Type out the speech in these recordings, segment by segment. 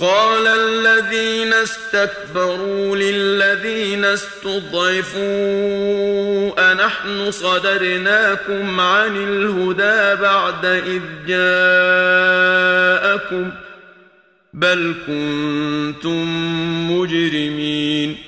قال الذين استكبروا للذين استضعفوا أنحن صدرناكم عن الهدى بعد إذ جاءكم بل كنتم مجرمين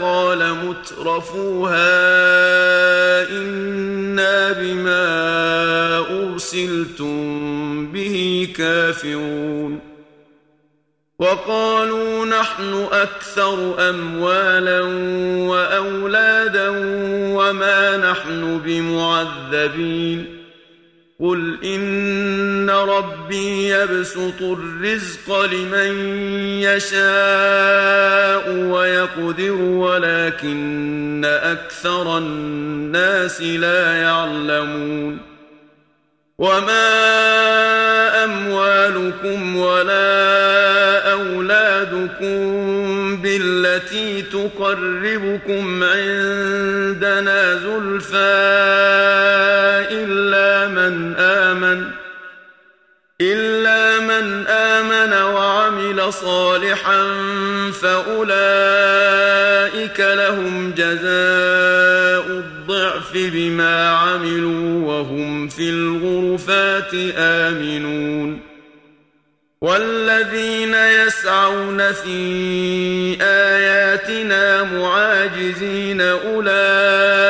قال مترفوها إنا بما أرسلتم به كافرون. وقالوا نحن أكثر أموالا وأولادا وما نحن بمعذبين. قل ان ربي يبسط الرزق لمن يشاء ويقدر ولكن أكثر الناس لا يعلمون. وما اموالكم ولا اولادكم بالتي تقربكم عندنا زلفان إلا من آمن إلا من آمن وعمل صالحا فأولئك لهم جزاء الضعف بما عملوا وهم في الغرفات آمنون. والذين يسعون في آياتنا معاجزين أولئك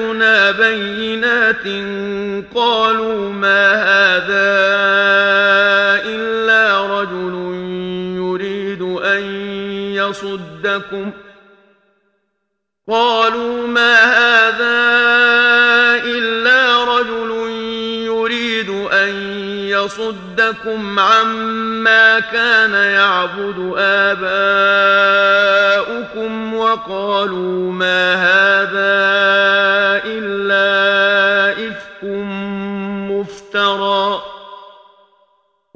آياتنا بينات قالوا ما هذا إلا رجل يريد أن يصدكم قالوا ما هذا إلا رجل يريد أن يصدكم عما كان يعبد آباؤكم وقالوا ما هذا